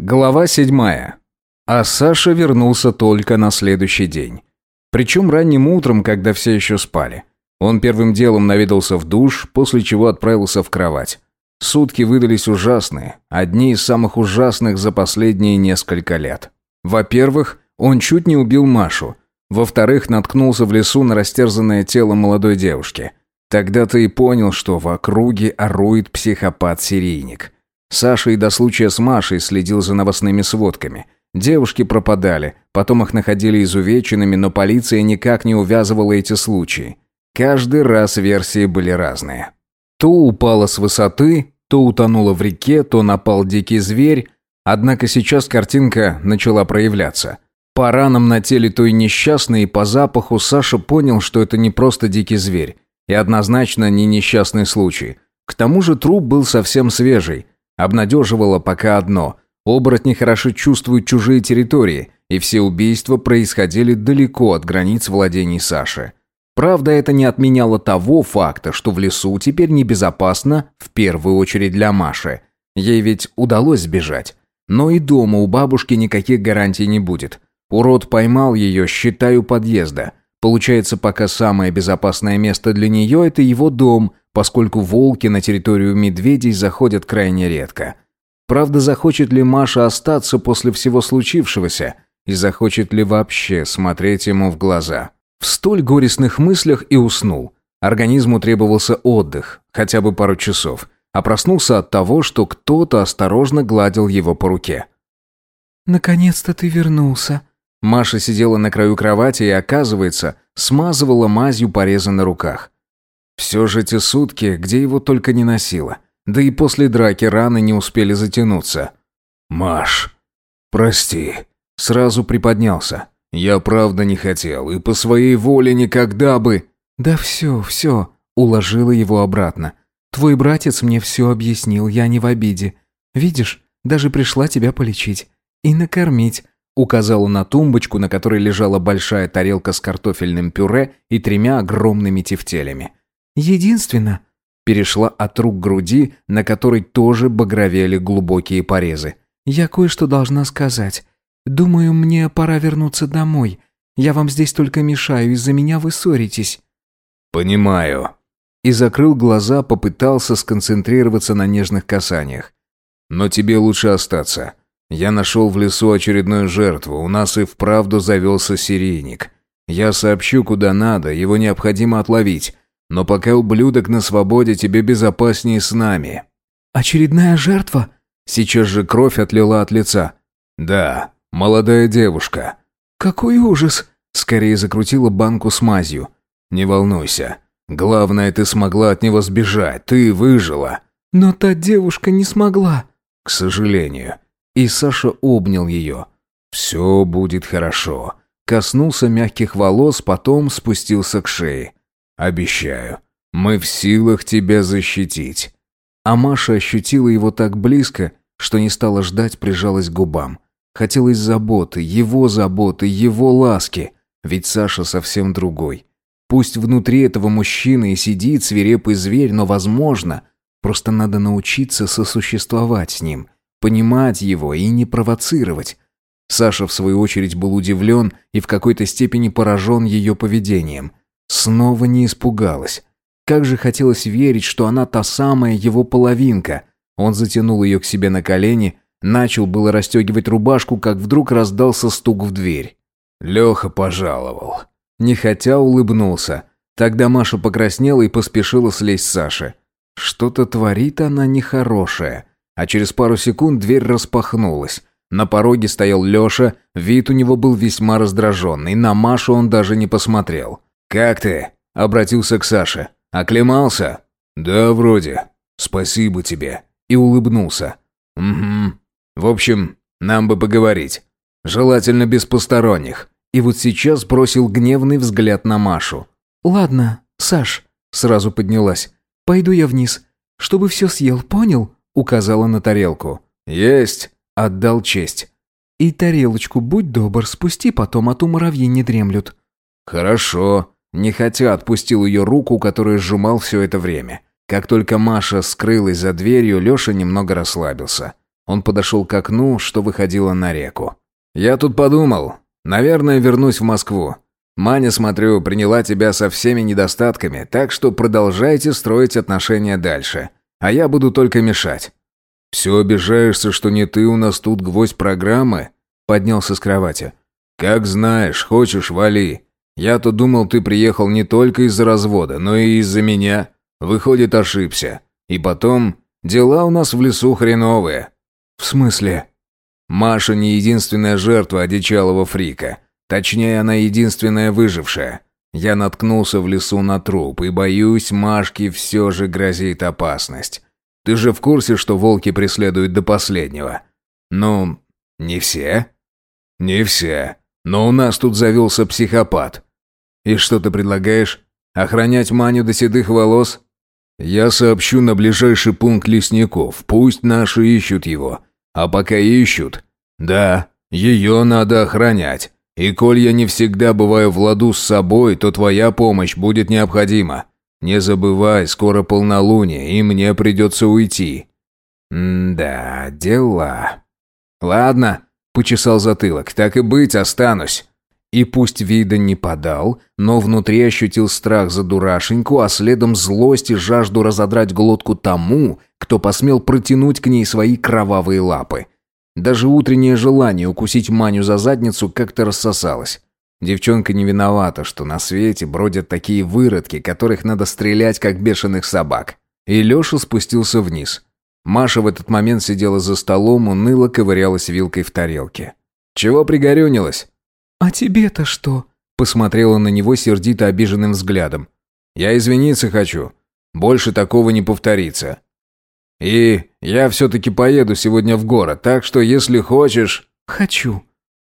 Глава седьмая. А Саша вернулся только на следующий день. Причем ранним утром, когда все еще спали. Он первым делом наведался в душ, после чего отправился в кровать. Сутки выдались ужасные, одни из самых ужасных за последние несколько лет. Во-первых, он чуть не убил Машу. Во-вторых, наткнулся в лесу на растерзанное тело молодой девушки. Тогда ты и понял, что в округе орует психопат-серийник – Саша и до случая с Машей следил за новостными сводками. Девушки пропадали, потом их находили изувеченными, но полиция никак не увязывала эти случаи. Каждый раз версии были разные. То упала с высоты, то утонула в реке, то напал дикий зверь. Однако сейчас картинка начала проявляться. По ранам на теле той несчастной и по запаху Саша понял, что это не просто дикий зверь. И однозначно не несчастный случай. К тому же труп был совсем свежий – Обнадеживало пока одно – оборотни хорошо чувствуют чужие территории, и все убийства происходили далеко от границ владений Саши. Правда, это не отменяло того факта, что в лесу теперь небезопасно, в первую очередь для Маши. Ей ведь удалось сбежать. Но и дома у бабушки никаких гарантий не будет. Урод поймал ее, считаю, подъезда. Получается, пока самое безопасное место для нее – это его дом, поскольку волки на территорию медведей заходят крайне редко. Правда, захочет ли Маша остаться после всего случившегося и захочет ли вообще смотреть ему в глаза? В столь горестных мыслях и уснул. Организму требовался отдых, хотя бы пару часов, а проснулся от того, что кто-то осторожно гладил его по руке. «Наконец-то ты вернулся», Маша сидела на краю кровати и, оказывается, смазывала мазью порезы на руках. Все же те сутки, где его только не носило. Да и после драки раны не успели затянуться. «Маш, прости». Сразу приподнялся. «Я правда не хотел, и по своей воле никогда бы...» «Да все, все», — уложила его обратно. «Твой братец мне все объяснил, я не в обиде. Видишь, даже пришла тебя полечить. И накормить». Указала на тумбочку, на которой лежала большая тарелка с картофельным пюре и тремя огромными тефтелями. Единственно, перешла от рук к груди, на которой тоже багровели глубокие порезы. Я кое-что должна сказать. Думаю, мне пора вернуться домой. Я вам здесь только мешаю, из-за меня вы ссоритесь. Понимаю. И закрыл глаза, попытался сконцентрироваться на нежных касаниях. Но тебе лучше остаться. Я нашел в лесу очередную жертву, у нас и вправду завелся серийник. Я сообщу, куда надо, его необходимо отловить. Но пока ублюдок на свободе, тебе безопаснее с нами». «Очередная жертва?» Сейчас же кровь отлила от лица. «Да, молодая девушка». «Какой ужас!» Скорее закрутила банку с мазью. «Не волнуйся. Главное, ты смогла от него сбежать. Ты выжила». «Но та девушка не смогла». «К сожалению». И Саша обнял ее. «Все будет хорошо». Коснулся мягких волос, потом спустился к шее. Обещаю, мы в силах тебя защитить». А Маша ощутила его так близко, что не стала ждать, прижалась к губам. Хотелось заботы, его заботы, его ласки. Ведь Саша совсем другой. Пусть внутри этого мужчины и сидит свирепый зверь, но, возможно, просто надо научиться сосуществовать с ним, понимать его и не провоцировать. Саша, в свою очередь, был удивлен и в какой-то степени поражен ее поведением. Снова не испугалась. Как же хотелось верить, что она та самая его половинка. Он затянул ее к себе на колени, начал было расстегивать рубашку, как вдруг раздался стук в дверь. Леха пожаловал. Нехотя улыбнулся. Тогда Маша покраснела и поспешила слезть с Саши. Что-то творит она нехорошее. А через пару секунд дверь распахнулась. На пороге стоял Леша, вид у него был весьма раздраженный, на Машу он даже не посмотрел. «Как ты?» – обратился к Саше. «Оклемался?» «Да, вроде. Спасибо тебе». И улыбнулся. «Угу. В общем, нам бы поговорить. Желательно без посторонних». И вот сейчас бросил гневный взгляд на Машу. «Ладно, Саш», – сразу поднялась. «Пойду я вниз. Чтобы все съел, понял?» – указала на тарелку. «Есть», – отдал честь. «И тарелочку, будь добр, спусти потом, а то муравьи не дремлют». «Хорошо», Нехотя отпустил ее руку, которую сжимал все это время. Как только Маша скрылась за дверью, Леша немного расслабился. Он подошел к окну, что выходило на реку. «Я тут подумал. Наверное, вернусь в Москву. Маня, смотрю, приняла тебя со всеми недостатками, так что продолжайте строить отношения дальше. А я буду только мешать». «Все обижаешься, что не ты у нас тут гвоздь программы?» Поднялся с кровати. «Как знаешь, хочешь, вали. Я-то думал, ты приехал не только из-за развода, но и из-за меня. Выходит, ошибся. И потом, дела у нас в лесу хреновые». «В смысле?» «Маша не единственная жертва одичалого фрика. Точнее, она единственная выжившая. Я наткнулся в лесу на труп, и, боюсь, Машке все же грозит опасность. Ты же в курсе, что волки преследуют до последнего? Ну, не все?» «Не все. Но у нас тут завелся психопат. И что ты предлагаешь? Охранять Маню до седых волос? Я сообщу на ближайший пункт лесников. Пусть наши ищут его. А пока ищут... Да, ее надо охранять. И коль я не всегда бываю в ладу с собой, то твоя помощь будет необходима. Не забывай, скоро полнолуние, и мне придется уйти». «М-да, дела...» «Ладно», — почесал затылок, — «так и быть, останусь. И пусть вида не подал, но внутри ощутил страх за дурашеньку, а следом злость и жажду разодрать глотку тому, кто посмел протянуть к ней свои кровавые лапы. Даже утреннее желание укусить Маню за задницу как-то рассосалось. Девчонка не виновата, что на свете бродят такие выродки, которых надо стрелять, как бешеных собак. И Леша спустился вниз. Маша в этот момент сидела за столом, уныло ковырялась вилкой в тарелке. «Чего пригорюнилась?» «А тебе-то что?» Посмотрела на него сердито обиженным взглядом. «Я извиниться хочу. Больше такого не повторится. И я все-таки поеду сегодня в город, так что если хочешь...» «Хочу».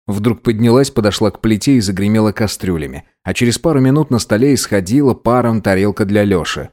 Вдруг поднялась, подошла к плите и загремела кастрюлями, а через пару минут на столе исходила паром тарелка для Леши.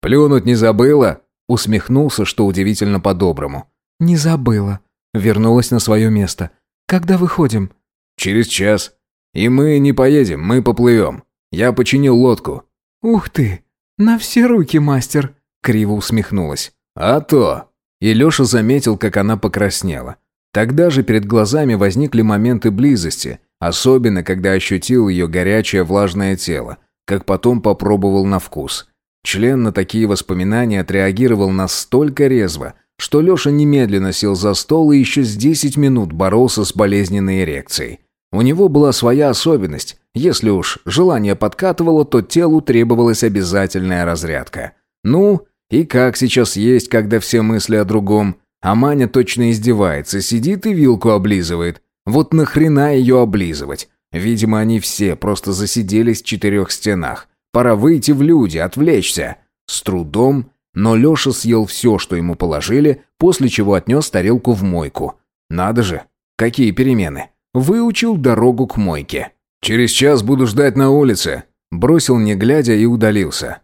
«Плюнуть не забыла?» Усмехнулся, что удивительно по-доброму. «Не забыла». Вернулась на свое место. «Когда выходим?» «Через час. И мы не поедем, мы поплывем. Я починил лодку». «Ух ты! На все руки, мастер!» Криво усмехнулась. «А то!» И Леша заметил, как она покраснела. Тогда же перед глазами возникли моменты близости, особенно когда ощутил ее горячее влажное тело, как потом попробовал на вкус. Член на такие воспоминания отреагировал настолько резво, что Леша немедленно сел за стол и еще с 10 минут боролся с болезненной эрекцией. У него была своя особенность. Если уж желание подкатывало, то телу требовалась обязательная разрядка. Ну, и как сейчас есть, когда все мысли о другом. А Маня точно издевается, сидит и вилку облизывает. Вот нахрена ее облизывать? Видимо, они все просто засиделись в четырех стенах. Пора выйти в люди, отвлечься. С трудом, но Леша съел все, что ему положили, после чего отнес тарелку в мойку. Надо же, какие перемены. Выучил дорогу к мойке. «Через час буду ждать на улице», – бросил не глядя и удалился.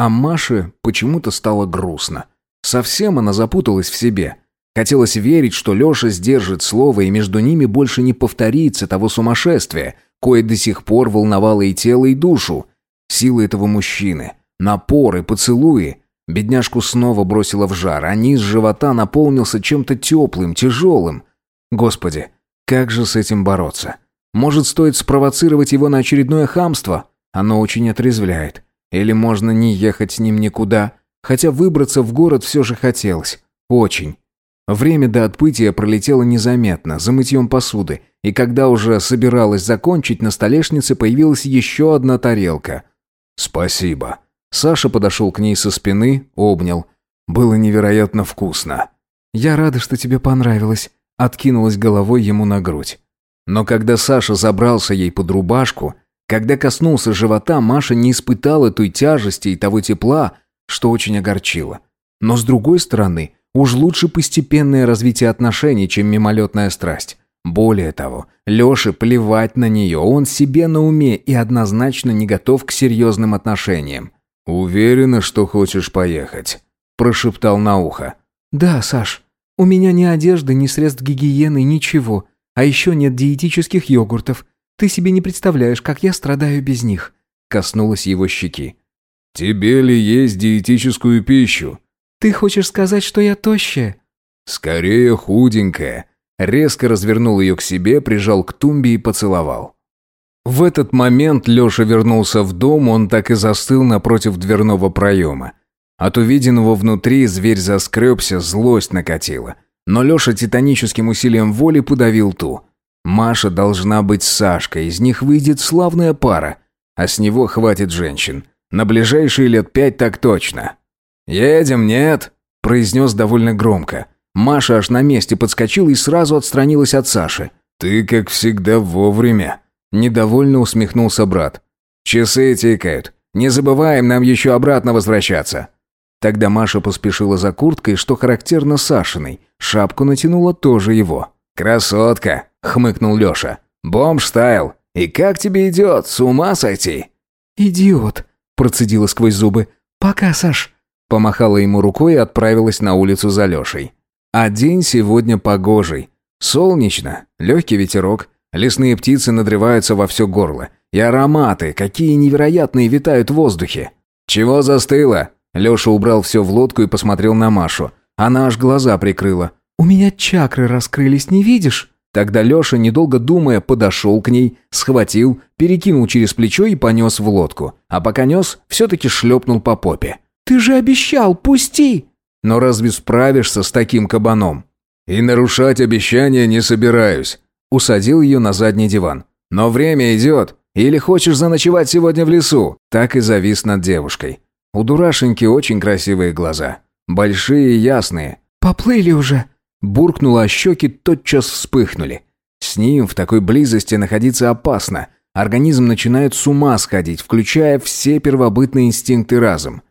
А Маше почему-то стало грустно. Совсем она запуталась в себе. Хотелось верить, что Леша сдержит слово, и между ними больше не повторится того сумасшествия, кое до сих пор волновало и тело, и душу. Сила этого мужчины, напор и поцелуи. Бедняжку снова бросило в жар, а низ живота наполнился чем-то теплым, тяжелым. Господи, как же с этим бороться? Может, стоит спровоцировать его на очередное хамство? Оно очень отрезвляет. Или можно не ехать с ним никуда, хотя выбраться в город все же хотелось. Очень. Время до отбытия пролетело незаметно, за мытьем посуды, и когда уже собиралась закончить, на столешнице появилась еще одна тарелка. «Спасибо». Саша подошел к ней со спины, обнял. Было невероятно вкусно. «Я рада, что тебе понравилось откинулась головой ему на грудь. Но когда Саша забрался ей под рубашку, когда коснулся живота, Маша не испытала той тяжести и того тепла, что очень огорчило. Но с другой стороны, уж лучше постепенное развитие отношений, чем мимолетная страсть. Более того, Леше плевать на нее, он себе на уме и однозначно не готов к серьезным отношениям. «Уверена, что хочешь поехать?» – прошептал на ухо. «Да, Саш, у меня ни одежды, ни средств гигиены, ничего. А еще нет диетических йогуртов. Ты себе не представляешь, как я страдаю без них». Коснулась его щеки. «Тебе ли есть диетическую пищу?» «Ты хочешь сказать, что я тощая?» Скорее худенькая. Резко развернул ее к себе, прижал к тумбе и поцеловал. В этот момент Леша вернулся в дом, он так и застыл напротив дверного проема. От увиденного внутри зверь заскребся, злость накатила. Но Леша титаническим усилием воли подавил ту. Маша должна быть Сашкой, из них выйдет славная пара. А с него хватит женщин. На ближайшие лет пять так точно. «Едем, нет?» – произнес довольно громко. Маша аж на месте подскочила и сразу отстранилась от Саши. «Ты, как всегда, вовремя», – недовольно усмехнулся брат. «Часы тикают. Не забываем нам еще обратно возвращаться». Тогда Маша поспешила за курткой, что характерно Сашиной. Шапку натянула тоже его. «Красотка!» – хмыкнул Леша. «Бомж стайл! И как тебе идет? С ума сойти?» «Идиот!» – процедила сквозь зубы. «Пока, Саш!» Помахала ему рукой и отправилась на улицу за Лешей. А день сегодня погожий. Солнечно, легкий ветерок, лесные птицы надрываются во все горло. И ароматы, какие невероятные витают в воздухе. «Чего застыло?» Леша убрал все в лодку и посмотрел на Машу. Она аж глаза прикрыла. «У меня чакры раскрылись, не видишь?» Тогда Леша, недолго думая, подошел к ней, схватил, перекинул через плечо и понес в лодку. А пока нес, все-таки шлепнул по попе. «Ты же обещал, пусти!» Но разве справишься с таким кабаном? И нарушать обещания не собираюсь. Усадил ее на задний диван. Но время идет. Или хочешь заночевать сегодня в лесу? Так и завис над девушкой. У дурашеньки очень красивые глаза. Большие и ясные. «Поплыли уже!» Буркнула, а щеки тотчас вспыхнули. С ним в такой близости находиться опасно. Организм начинает с ума сходить, включая все первобытные инстинкты разом.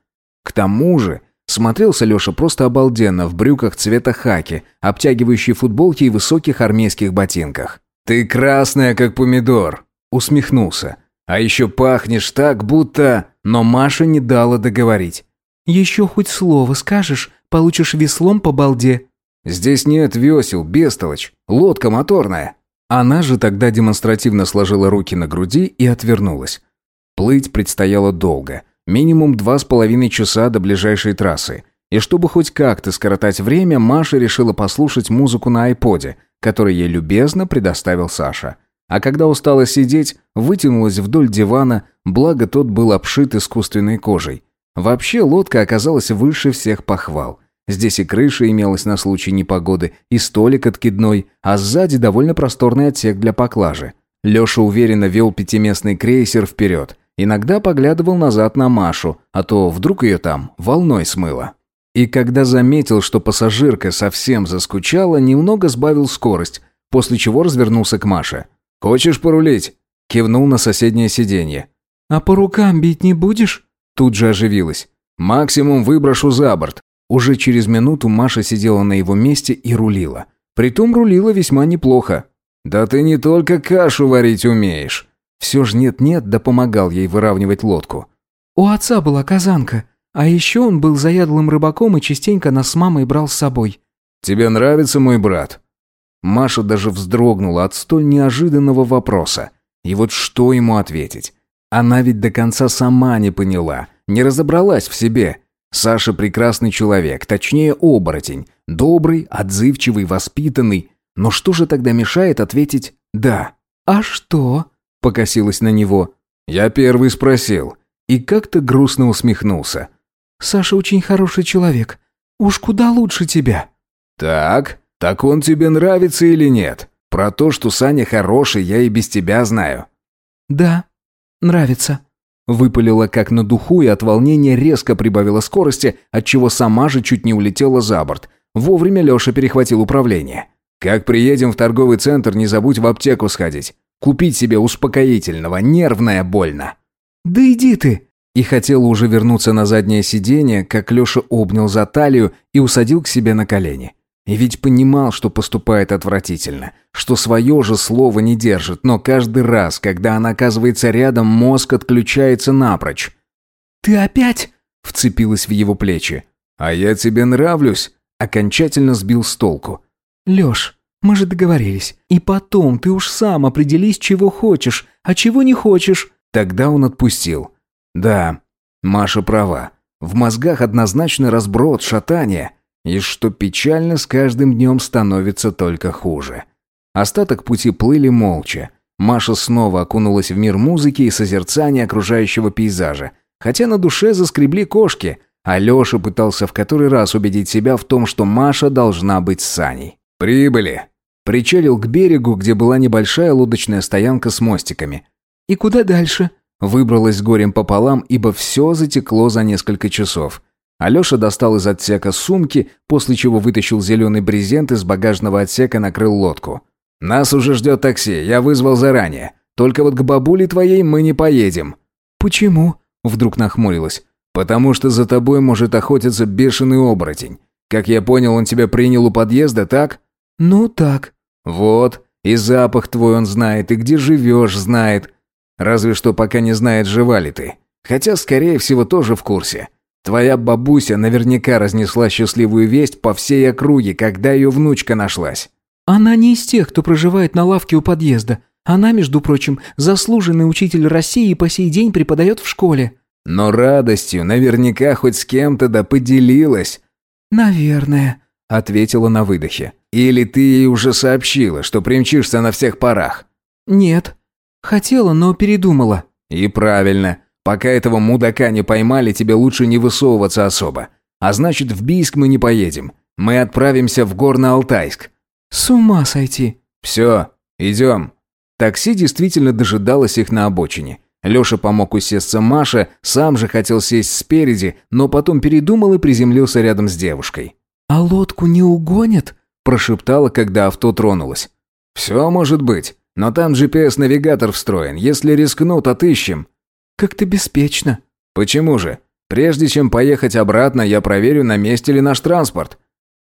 К тому же Смотрелся Леша просто обалденно в брюках цвета хаки, обтягивающей футболке и высоких армейских ботинках. «Ты красная, как помидор!» Усмехнулся. «А еще пахнешь так, будто...» Но Маша не дала договорить. «Еще хоть слово скажешь, получишь веслом по балде». «Здесь нет весел, бестолочь. Лодка моторная». Она же тогда демонстративно сложила руки на груди и отвернулась. Плыть предстояло долго. Минимум два с половиной часа до ближайшей трассы. И чтобы хоть как-то скоротать время, Маша решила послушать музыку на айподе, который ей любезно предоставил Саша. А когда устала сидеть, вытянулась вдоль дивана, благо тот был обшит искусственной кожей. Вообще лодка оказалась выше всех похвал. Здесь и крыша имелась на случай непогоды, и столик откидной, а сзади довольно просторный отсек для поклажи. Леша уверенно вел пятиместный крейсер вперед. Иногда поглядывал назад на Машу, а то вдруг ее там волной смыло. И когда заметил, что пассажирка совсем заскучала, немного сбавил скорость, после чего развернулся к Маше. «Хочешь порулить?» Кивнул на соседнее сиденье. «А по рукам бить не будешь?» Тут же оживилась. «Максимум выброшу за борт». Уже через минуту Маша сидела на его месте и рулила. Притом рулила весьма неплохо. «Да ты не только кашу варить умеешь», все ж нет-нет, да помогал ей выравнивать лодку. «У отца была казанка, а еще он был заядлым рыбаком и частенько нас с мамой брал с собой». «Тебе нравится мой брат?» Маша даже вздрогнула от столь неожиданного вопроса. И вот что ему ответить? Она ведь до конца сама не поняла, не разобралась в себе. Саша прекрасный человек, точнее оборотень, добрый, отзывчивый, воспитанный. Но что же тогда мешает ответить «да»? «А что?» покосилась на него. Я первый спросил. И как-то грустно усмехнулся. «Саша очень хороший человек. Уж куда лучше тебя». «Так, так он тебе нравится или нет? Про то, что Саня хороший, я и без тебя знаю». «Да, нравится». Выпалила как на духу и от волнения резко прибавила скорости, отчего сама же чуть не улетела за борт. Вовремя Леша перехватил управление. «Как приедем в торговый центр, не забудь в аптеку сходить. Купить себе успокоительного, нервная больно. Да иди ты. И хотела уже вернуться на заднее сиденье, как Леша обнял за талию и усадил к себе на колени. И ведь понимал, что поступает отвратительно, что свое же слово не держит, но каждый раз, когда она оказывается рядом, мозг отключается напрочь. «Ты опять?» — вцепилась в его плечи. «А я тебе нравлюсь?» — окончательно сбил с толку. «Леш, мы же договорились. И потом ты уж сам определись, чего хочешь, а чего не хочешь». Тогда он отпустил. «Да, Маша права. В мозгах однозначно разброд, шатание. И что печально с каждым днем становится только хуже. Остаток пути плыли молча. Маша снова окунулась в мир музыки и созерцания окружающего пейзажа, хотя на душе заскребли кошки, а Леша пытался в который раз убедить себя в том, что Маша должна быть с Саней. «Прибыли!» Причалил к берегу, где была небольшая лодочная стоянка с мостиками. «И куда дальше?» Выбралась горем пополам, ибо все затекло за несколько часов. Алеша достал из отсека сумки, после чего вытащил зеленый брезент из багажного отсека накрыл лодку. «Нас уже ждет такси, я вызвал заранее. Только вот к бабуле твоей мы не поедем». «Почему?» – вдруг нахмурилась. «Потому что за тобой может охотиться бешеный оборотень. Как я понял, он тебя принял у подъезда, так?» «Ну, так». «Вот, и запах твой он знает, и где живешь знает. Разве что пока не знает, жива ли ты. Хотя, скорее всего, тоже в курсе. Твоя бабуся наверняка разнесла счастливую весть по всей округе, когда ее внучка нашлась». «Она не из тех, кто проживает на лавке у подъезда. Она, между прочим, заслуженный учитель России и по сей день преподает в школе». «Но радостью наверняка хоть с кем-то да поделилась». «Наверное», — ответила на выдохе. «Или ты ей уже сообщила, что примчишься на всех парах?» «Нет. Хотела, но передумала». «И правильно. Пока этого мудака не поймали, тебе лучше не высовываться особо. А значит, в Бийск мы не поедем. Мы отправимся в Горно-Алтайск. «С ума сойти!» «Все, идем». Такси действительно дожидалось их на обочине. Леша помог усесться Маше, сам же хотел сесть спереди, но потом передумал и приземлился рядом с девушкой. «А лодку не угонят?» – прошептала, когда авто тронулось. «Все может быть, но там GPS-навигатор встроен. Если рискнут, отыщем». «Как-то беспечно». «Почему же? Прежде чем поехать обратно, я проверю, на месте ли наш транспорт».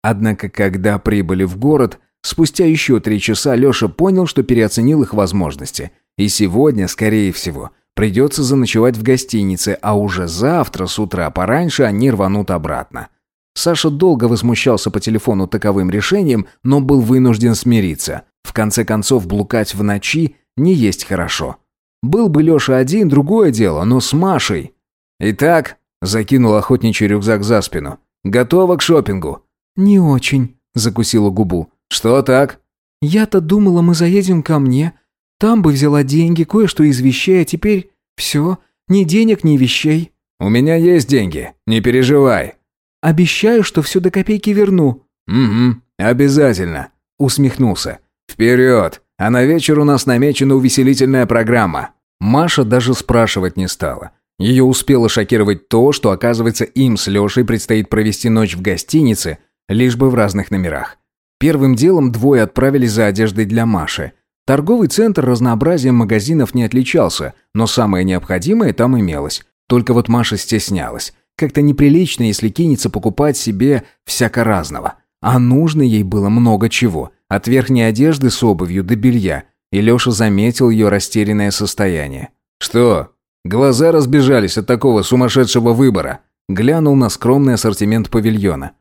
Однако, когда прибыли в город, Спустя еще три часа Леша понял, что переоценил их возможности. И сегодня, скорее всего, придется заночевать в гостинице, а уже завтра с утра пораньше они рванут обратно. Саша долго возмущался по телефону таковым решением, но был вынужден смириться. В конце концов, блукать в ночи не есть хорошо. Был бы Леша один, другое дело, но с Машей. «Итак», — закинул охотничий рюкзак за спину, — «готова к шопингу?» «Не очень», — закусила губу. «Что так?» «Я-то думала, мы заедем ко мне. Там бы взяла деньги, кое-что из вещей, а теперь все, ни денег, ни вещей». «У меня есть деньги, не переживай». «Обещаю, что все до копейки верну». «Угу, обязательно», — усмехнулся. «Вперед! А на вечер у нас намечена увеселительная программа». Маша даже спрашивать не стала. Ее успело шокировать то, что, оказывается, им с Лешей предстоит провести ночь в гостинице, лишь бы в разных номерах. Первым делом двое отправились за одеждой для Маши. Торговый центр разнообразием магазинов не отличался, но самое необходимое там имелось. Только вот Маша стеснялась. Как-то неприлично, если кинется покупать себе всяко разного. А нужно ей было много чего. От верхней одежды с обувью до белья. И Леша заметил ее растерянное состояние. «Что? Глаза разбежались от такого сумасшедшего выбора?» Глянул на скромный ассортимент павильона.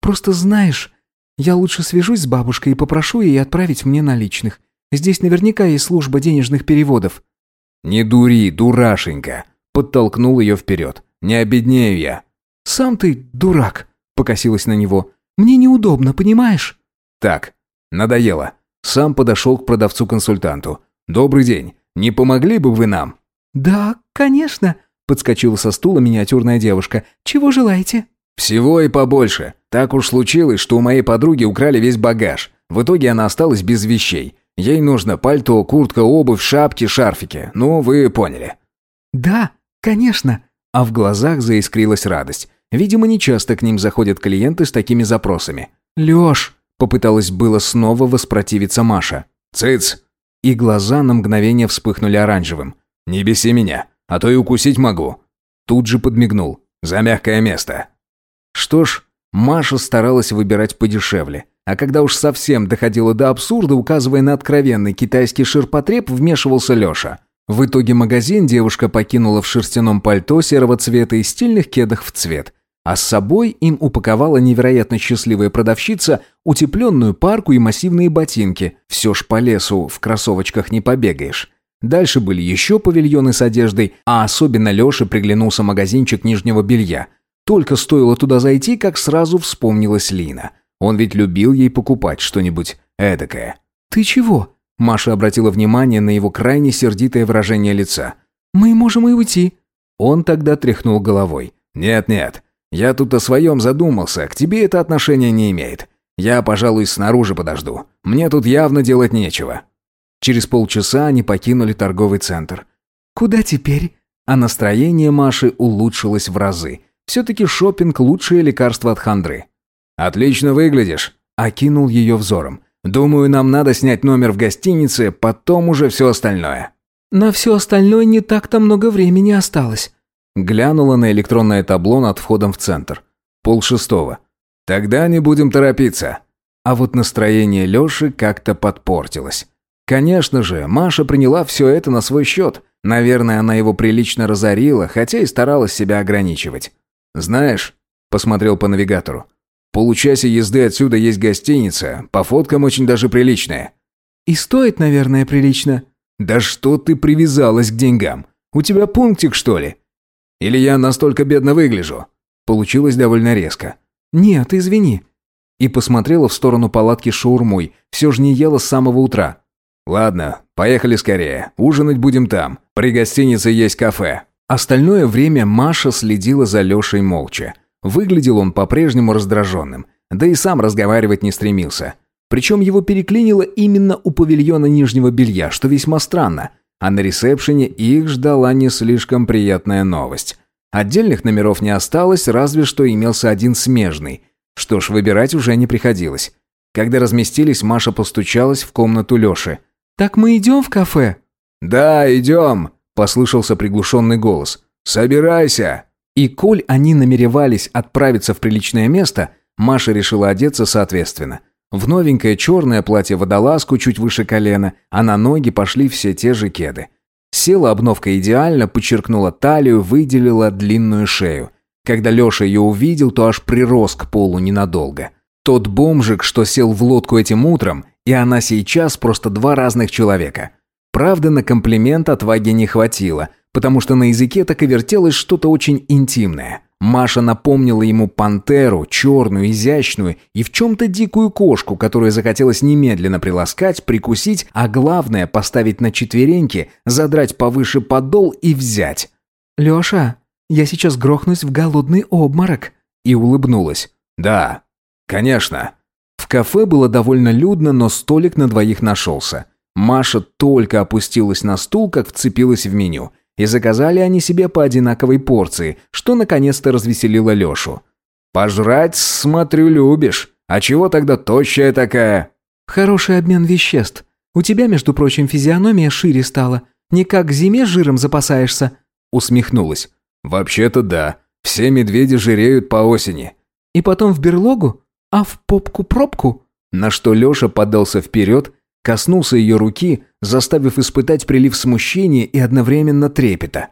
«Просто знаешь, я лучше свяжусь с бабушкой и попрошу ей отправить мне наличных. Здесь наверняка есть служба денежных переводов». «Не дури, дурашенька!» Подтолкнул ее вперед. «Не обеднею я». «Сам ты дурак», — покосилась на него. «Мне неудобно, понимаешь?» «Так, надоело». Сам подошел к продавцу-консультанту. «Добрый день. Не помогли бы вы нам?» «Да, конечно», — подскочила со стула миниатюрная девушка. «Чего желаете?» «Всего и побольше. Так уж случилось, что у моей подруги украли весь багаж. В итоге она осталась без вещей. Ей нужно пальто, куртка, обувь, шапки, шарфики. Ну, вы поняли». «Да, конечно». А в глазах заискрилась радость. Видимо, нечасто к ним заходят клиенты с такими запросами. «Лёш!» – попыталась было снова воспротивиться Маша. «Цыц!» И глаза на мгновение вспыхнули оранжевым. «Не беси меня, а то и укусить могу». Тут же подмигнул. «За мягкое место». Что ж, Маша старалась выбирать подешевле. А когда уж совсем доходило до абсурда, указывая на откровенный китайский ширпотреб, вмешивался Леша. В итоге магазин девушка покинула в шерстяном пальто серого цвета и стильных кедах в цвет. А с собой им упаковала невероятно счастливая продавщица утепленную парку и массивные ботинки. Все ж по лесу в кроссовочках не побегаешь. Дальше были еще павильоны с одеждой, а особенно Леше приглянулся магазинчик нижнего белья – Только стоило туда зайти, как сразу вспомнилась Лина. Он ведь любил ей покупать что-нибудь эдакое. «Ты чего?» Маша обратила внимание на его крайне сердитое выражение лица. «Мы можем и уйти». Он тогда тряхнул головой. «Нет-нет, я тут о своем задумался, к тебе это отношение не имеет. Я, пожалуй, снаружи подожду. Мне тут явно делать нечего». Через полчаса они покинули торговый центр. «Куда теперь?» А настроение Маши улучшилось в разы. Все-таки шопинг лучшее лекарство от хандры. «Отлично выглядишь», – окинул ее взором. «Думаю, нам надо снять номер в гостинице, потом уже все остальное». «На все остальное не так-то много времени осталось». Глянула на электронное табло над входом в центр. Пол шестого. «Тогда не будем торопиться». А вот настроение Леши как-то подпортилось. Конечно же, Маша приняла все это на свой счет. Наверное, она его прилично разорила, хотя и старалась себя ограничивать. «Знаешь», — посмотрел по навигатору, «получасе езды отсюда есть гостиница, по фоткам очень даже приличная». «И стоит, наверное, прилично». «Да что ты привязалась к деньгам? У тебя пунктик, что ли? Или я настолько бедно выгляжу?» Получилось довольно резко. «Нет, извини». И посмотрела в сторону палатки шаурмой, все же не ела с самого утра. «Ладно, поехали скорее. Ужинать будем там. При гостинице есть кафе». Остальное время Маша следила за Лешей молча. Выглядел он по-прежнему раздраженным, да и сам разговаривать не стремился. Причем его переклинило именно у павильона нижнего белья, что весьма странно. А на ресепшене их ждала не слишком приятная новость. Отдельных номеров не осталось, разве что имелся один смежный. Что ж, выбирать уже не приходилось. Когда разместились, Маша постучалась в комнату Леши. «Так мы идем в кафе?» «Да, идем», – послышался приглушенный голос. «Собирайся». И коль они намеревались отправиться в приличное место, Маша решила одеться соответственно. В новенькое черное платье-водолазку чуть выше колена, а на ноги пошли все те же кеды. Села обновка идеально, подчеркнула талию, выделила длинную шею. Когда Леша ее увидел, то аж прирос к полу ненадолго. Тот бомжик, что сел в лодку этим утром, и она сейчас просто два разных человека. Правда, на комплимент отваги не хватило, потому что на языке так и вертелось что-то очень интимное. Маша напомнила ему пантеру, черную, изящную и в чем-то дикую кошку, которую захотелось немедленно приласкать, прикусить, а главное поставить на четвереньки, задрать повыше подол и взять. «Леша, я сейчас грохнусь в голодный обморок», и улыбнулась. «Да, конечно». В кафе было довольно людно, но столик на двоих нашелся. Маша только опустилась на стул, как вцепилась в меню. И заказали они себе по одинаковой порции, что наконец-то развеселило Лешу. «Пожрать, смотрю, любишь. А чего тогда тощая такая?» «Хороший обмен веществ. У тебя, между прочим, физиономия шире стала. Не как к зиме жиром запасаешься?» Усмехнулась. «Вообще-то да. Все медведи жиреют по осени». «И потом в берлогу? «А в попку-пробку?» На что Леша подался вперед, коснулся ее руки, заставив испытать прилив смущения и одновременно трепета.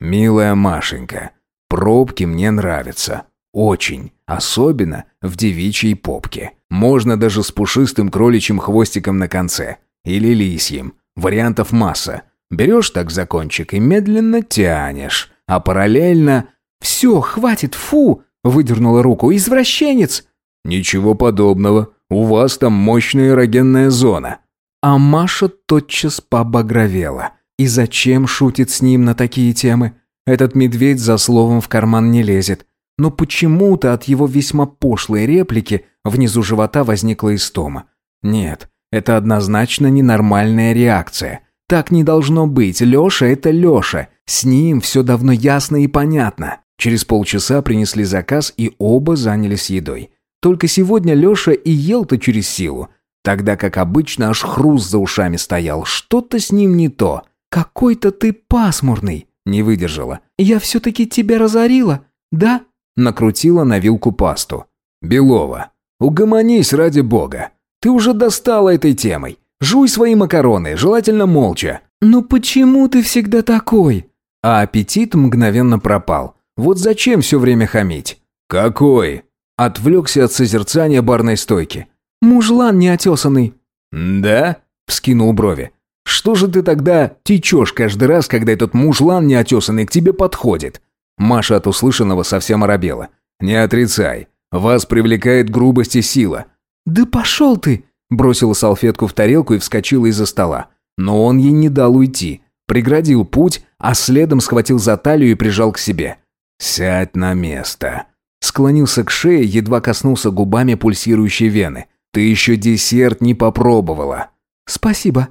«Милая Машенька, пробки мне нравятся. Очень. Особенно в девичьей попке. Можно даже с пушистым кроличьим хвостиком на конце. Или лисьим. Вариантов масса. Берешь так за кончик и медленно тянешь. А параллельно... «Все, хватит, фу!» — выдернула руку. «Извращенец!» «Ничего подобного. У вас там мощная эрогенная зона». А Маша тотчас побагровела. И зачем шутит с ним на такие темы? Этот медведь за словом в карман не лезет. Но почему-то от его весьма пошлой реплики внизу живота возникла истома. Нет, это однозначно ненормальная реакция. Так не должно быть. Леша – это Леша. С ним все давно ясно и понятно. Через полчаса принесли заказ, и оба занялись едой. Только сегодня Леша и ел-то через силу, тогда как обычно аж хруст за ушами стоял. Что-то с ним не то. «Какой-то ты пасмурный!» Не выдержала. «Я все-таки тебя разорила, да?» Накрутила на вилку пасту. «Белова, угомонись ради бога. Ты уже достала этой темой. Жуй свои макароны, желательно молча». «Ну почему ты всегда такой?» А аппетит мгновенно пропал. Вот зачем все время хамить? «Какой?» Отвлекся от созерцания барной стойки. «Мужлан неотесанный». «Да?» – вскинул брови. «Что же ты тогда течешь каждый раз, когда этот мужлан неотесанный к тебе подходит? Маша от услышанного совсем оробела. «Не отрицай. Вас привлекает грубость и сила». «Да пошел ты!» Бросила салфетку в тарелку и вскочила из-за стола. Но он ей не дал уйти. Преградил путь, а следом схватил за талию и прижал к себе. «Сядь на место». Склонился к шее, едва коснулся губами пульсирующей вены. «Ты еще десерт не попробовала». «Спасибо.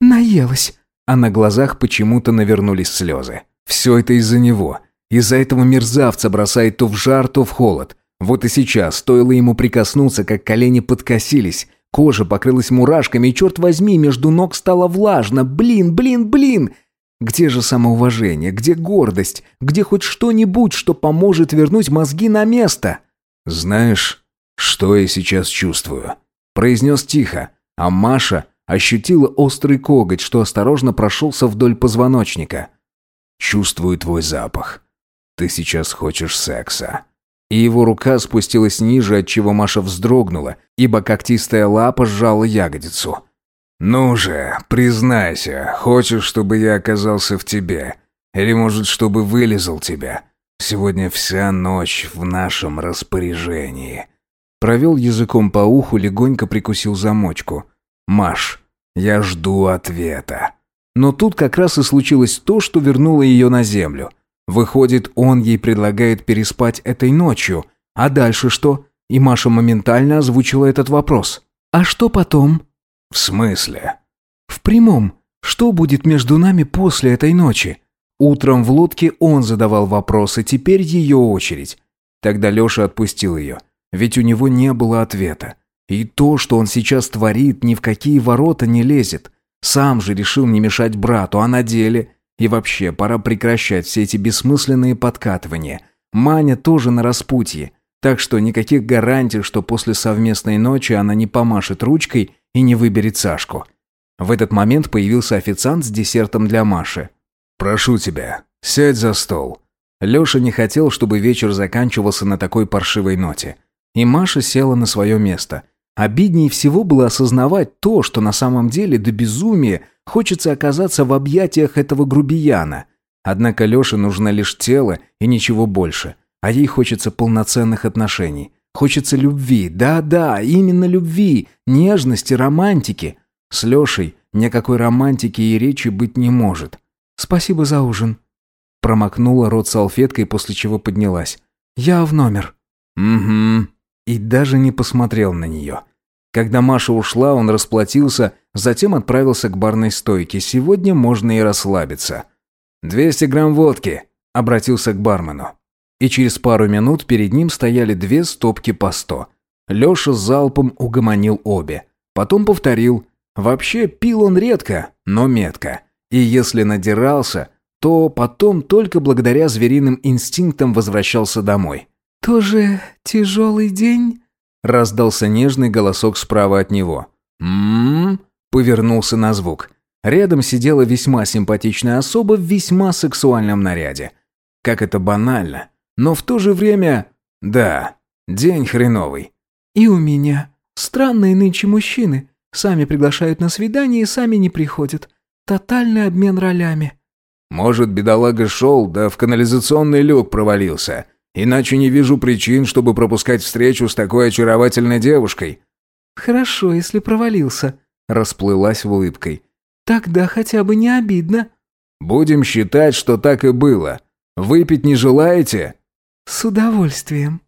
Наелась». А на глазах почему-то навернулись слезы. «Все это из-за него. Из-за этого мерзавца бросает то в жар, то в холод. Вот и сейчас, стоило ему прикоснуться, как колени подкосились, кожа покрылась мурашками, и, черт возьми, между ног стало влажно. Блин, блин, блин! Где же самоуважение? Где гордость? Где хоть что-нибудь, что поможет вернуть мозги на место? «Знаешь, что я сейчас чувствую?» Произнес тихо, а Маша ощутила острый коготь, что осторожно прошелся вдоль позвоночника. «Чувствую твой запах. Ты сейчас хочешь секса». И его рука спустилась ниже, от чего Маша вздрогнула, ибо когтистая лапа сжала ягодицу. «Ну же, признайся, хочешь, чтобы я оказался в тебе? Или, может, чтобы вылезал тебя? Сегодня вся ночь в нашем распоряжении». Провел языком по уху, легонько прикусил замочку. «Маш, я жду ответа». Но тут как раз и случилось то, что вернуло ее на землю. Выходит, он ей предлагает переспать этой ночью. А дальше что? И Маша моментально озвучила этот вопрос. «А что потом?» «В смысле?» «В прямом. Что будет между нами после этой ночи?» Утром в лодке он задавал вопросы, теперь ее очередь. Тогда Леша отпустил ее, ведь у него не было ответа. И то, что он сейчас творит, ни в какие ворота не лезет. Сам же решил не мешать брату, а на деле... И вообще, пора прекращать все эти бессмысленные подкатывания. Маня тоже на распутье. Так что никаких гарантий, что после совместной ночи она не помашет ручкой и не выберет Сашку. В этот момент появился официант с десертом для Маши. «Прошу тебя, сядь за стол». Леша не хотел, чтобы вечер заканчивался на такой паршивой ноте. И Маша села на свое место – Обиднее всего было осознавать то, что на самом деле до безумия хочется оказаться в объятиях этого грубияна. Однако Леше нужно лишь тело и ничего больше. А ей хочется полноценных отношений. Хочется любви, да-да, именно любви, нежности, романтики. С Лешей никакой романтики и речи быть не может. «Спасибо за ужин». Промокнула рот салфеткой, после чего поднялась. «Я в номер». «Угу», и даже не посмотрел на нее. Когда Маша ушла, он расплатился, затем отправился к барной стойке. Сегодня можно и расслабиться. «Двести грамм водки», — обратился к бармену. И через пару минут перед ним стояли две стопки по сто. Леша залпом угомонил обе. Потом повторил. Вообще пил он редко, но метко. И если надирался, то потом только благодаря звериным инстинктам возвращался домой. «Тоже тяжелый день?» Раздался нежный голосок справа от него. «М-м-м», повернулся на звук. Рядом сидела весьма симпатичная особа в весьма сексуальном наряде. Как это банально. Но в то же время... Да, день хреновый. «И у меня. Странные нынче мужчины. Сами приглашают на свидание и сами не приходят. Тотальный обмен ролями». «Может, бедолага шел, да в канализационный люк провалился. Иначе не вижу причин, чтобы пропускать встречу с такой очаровательной девушкой». «Хорошо, если провалился», — расплылась в улыбкой. «Тогда хотя бы не обидно». «Будем считать, что так и было. Выпить не желаете?» «С удовольствием».